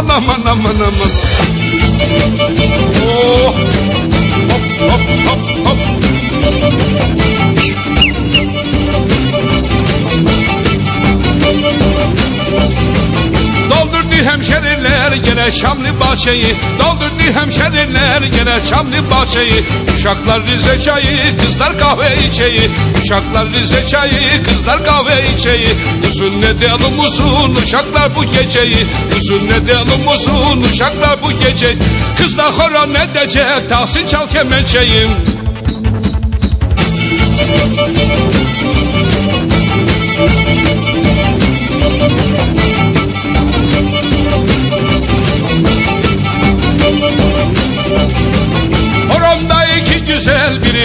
Aman aman aman aman. Oh. Hop hop hop hop. Doldurdu hemşeriler Şamlı bahçeyi Doldurdu hemşeriler gene Çamlı bahçeyi. Uşaklar Rize çayı kızlar kahve içeyi. Uşaklar Rize çayı kızlar kahve içeyi. Uzun ne delim uzun uşaklar bu geceyi. Uzun ne delim uzun uşaklar bu gece. Kızlar horon edecek Tahsin çal kemençeyi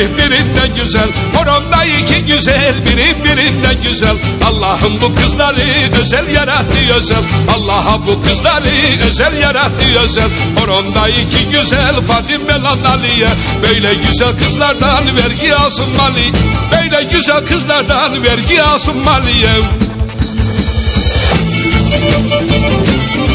güzel biri birinden güzel Horonda iki güzel. Biri birinden güzel Allah'ım bu kızları özel yarattı özel. Allah'a bu kızları özel yarattı özel. Horonda iki güzel Fadime lan Aliye Böyle güzel kızlardan vergi alsın mali. Böyle güzel kızlardan vergi alsın maliye. Horonda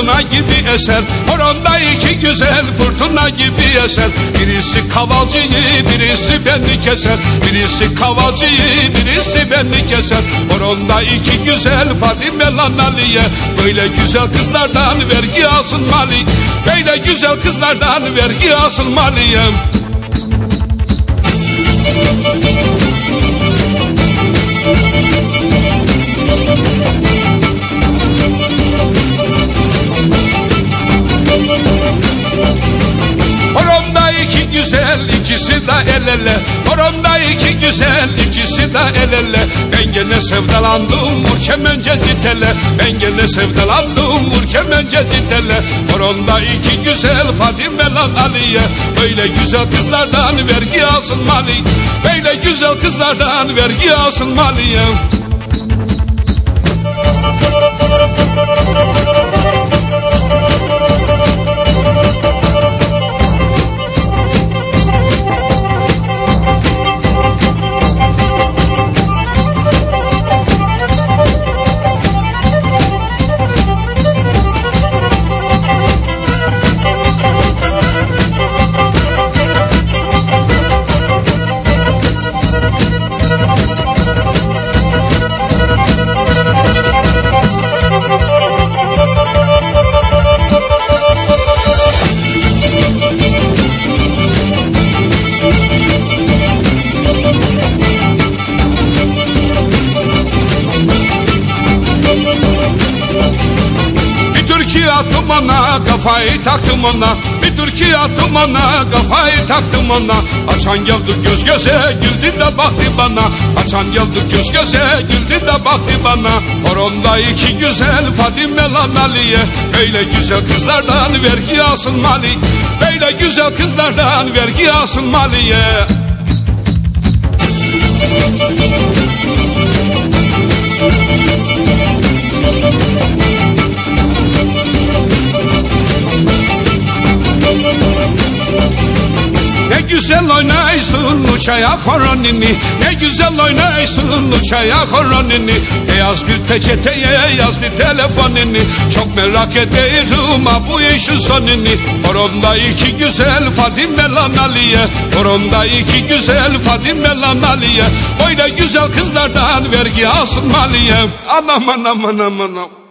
fırtına gibi eser. Horonda iki güzel fırtına gibi eser. Birisi kavalcıyı birisi beni keser. Birisi kavalcıyı birisi beni keser. Horonda iki güzel Fadime lan Böyle güzel kızlardan vergi alsın mali. Böyle güzel kızlardan vergi alsın maliye. Horonda güzel ikisi de el ele. Horonda iki güzel ikisi de el ele. Ben gene sevdalandım vur kemence ditele Ben gene sevdalandım vur kemence ditele Horonda iki güzel Fadime lan Aliye. Böyle güzel kızlardan vergi alsın mali. Böyle güzel kızlardan vergi alsın maliye Türkiye attım ona kafayı taktım ona. Bir Türkiye attım ona kafayı taktım ona. Açan geldi göz göze güldü de baktı bana. Açan geldi göz göze güldü de baktı bana. Horonda iki güzel Fadime lan Aliye. Böyle güzel kızlardan vergi alsın mali Böyle güzel kızlardan vergi alsın maliye. Ne güzel oynaysın uçaya koronini. Ne güzel oynaysın uçaya koronini. Beyaz bir peçeteye yaz bir telefonini. Çok merak ederim ha bu işin sonunu Horonda iki güzel Fadime lan Aliye Horonda iki güzel Fadime lan Aliye Böyle güzel kızlardan vergi alsın maliye Aman aman aman aman